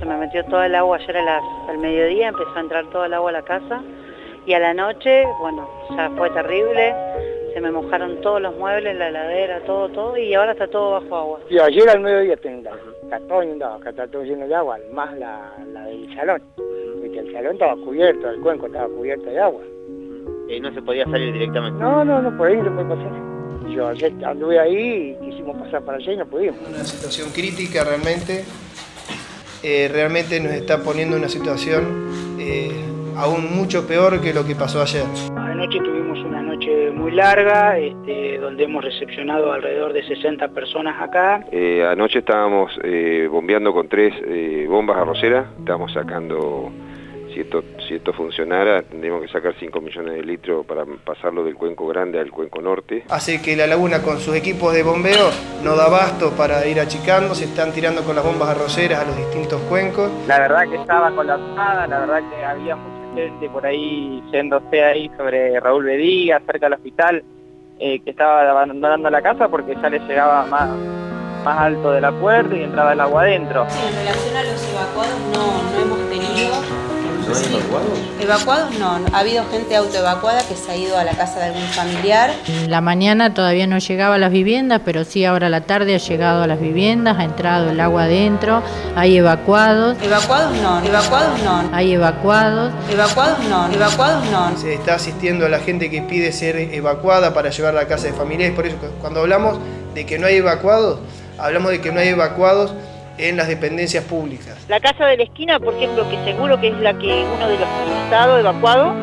Se me metió toda el agua ayer a las, al mediodía, empezó a entrar todo el agua a la casa y a la noche, bueno, ya fue terrible, se me mojaron todos los muebles, la heladera, todo, todo, y ahora está todo bajo agua. Y ayer al mediodía está todo inundado, acá está todo lleno de agua, más la, la del salón. Porque el salón estaba cubierto, el cuenco estaba cubierto de agua. Eh, no se podía salir directamente. No, no, no, por ahí no se puede pasar. Yo ayer anduve ahí y quisimos pasar para allá y no pudimos. Una situación crítica realmente, eh, realmente nos está poniendo una situación eh, aún mucho peor que lo que pasó ayer. Anoche tuvimos una noche muy larga, este, donde hemos recepcionado alrededor de 60 personas acá. Eh, anoche estábamos eh, bombeando con tres eh, bombas arroceras, estábamos sacando, si esto, si esto funcionara, tendríamos que sacar 5 millones de litros para pasarlo del cuenco grande al cuenco norte. Hace que la laguna con sus equipos de bombeo no da abasto para ir achicando, se están tirando con las bombas arroceras a los distintos cuencos. La verdad que estaba colapsada, la verdad que había mucha gente por ahí yéndose ahí sobre Raúl Bediga, cerca del hospital, eh, que estaba abandonando la casa porque ya le llegaba más, más alto de la puerta y entraba el agua adentro. Sí, en relación a los evacuados no, no hemos. ¿No hay Sí. evacuados? Evacuados no, no. ha habido gente autoevacuada que se ha ido a la casa de algún familiar. La mañana todavía no llegaba a las viviendas, pero sí ahora a la tarde ha llegado a las viviendas, ha entrado el agua adentro, hay evacuados, Evacuados no, evacuados no, hay evacuados. evacuados no, evacuados no. Se está asistiendo a la gente que pide ser evacuada para llevar a la casa de familiares. Por eso cu- cuando hablamos de que no hay evacuados, hablamos de que no hay evacuados en las dependencias públicas. La casa de la esquina, por ejemplo, que seguro que es la que uno de los que ha estado evacuado,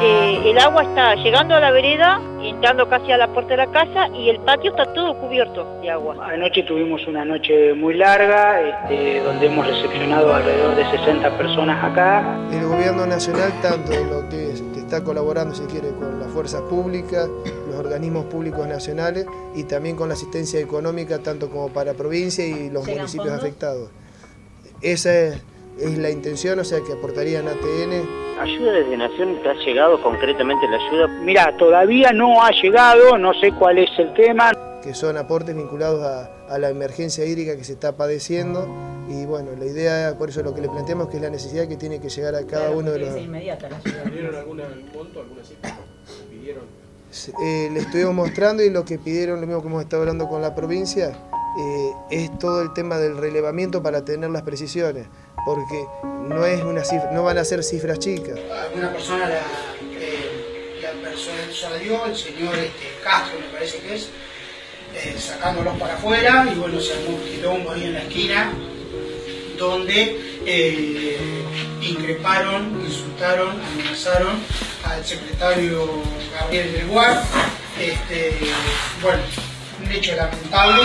eh, el agua está llegando a la vereda, entrando casi a la puerta de la casa y el patio está todo cubierto de agua. Anoche tuvimos una noche muy larga, este, donde hemos recepcionado alrededor de 60 personas acá. El gobierno nacional, tanto en lo que, es- que está colaborando, si quiere, con las fuerzas públicas, organismos públicos nacionales y también con la asistencia económica, tanto como para provincia y los ¿Llegan municipios fondos? afectados. Esa es, es la intención, o sea, que aportarían ATN ¿Ayuda desde Nación te ha llegado concretamente la ayuda? Mira, todavía no ha llegado, no sé cuál es el tema. que son aportes vinculados a, a la emergencia hídrica que se está padeciendo y bueno, la idea, por eso lo que le planteamos que es la necesidad que tiene que llegar a cada uno de los... ¿Pidieron alguna monto, alguna cifra? ¿Pidieron? Eh, le estuvimos mostrando y lo que pidieron, lo mismo que hemos estado hablando con la provincia, eh, es todo el tema del relevamiento para tener las precisiones, porque no, es una cifra, no van a ser cifras chicas. alguna persona la, eh, la persuadió, el señor este, Castro me parece que es, eh, sacándolos para afuera y bueno, se armó un quilombo ahí en la esquina donde increparon, insultaron, amenazaron al secretario Gabriel Gregoire. Este, bueno, un hecho lamentable.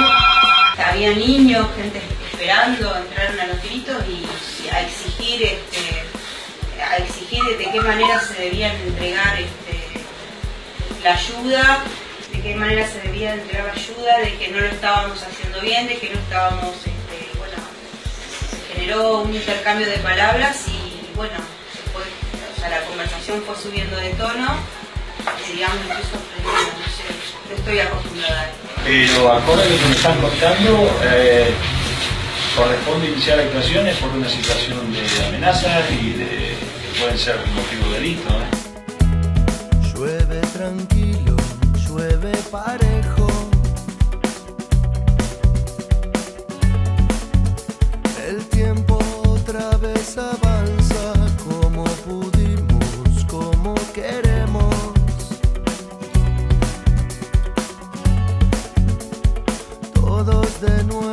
Había niños, gente esperando, entraron a los gritos y a exigir, este, a exigir de qué manera se debían entregar este, la ayuda, de qué manera se debía entregar la ayuda, de que no lo estábamos haciendo bien, de que no estábamos, este, bueno, se generó un intercambio de palabras y bueno, sea, la conversación fue subiendo de tono y digamos incluso ofendiendo, no sé, estoy acostumbrada a esto. Pero acorde a lo que me están contando, eh, corresponde iniciar actuaciones por una situación de amenaza y de, que pueden ser motivo de delito. ¿eh? Llueve tranquilo, llueve parejo. De nuevo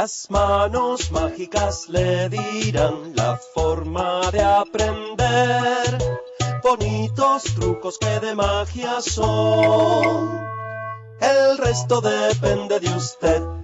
Las manos mágicas le dirán la forma de aprender. Bonitos trucos que de magia son. El resto depende de usted.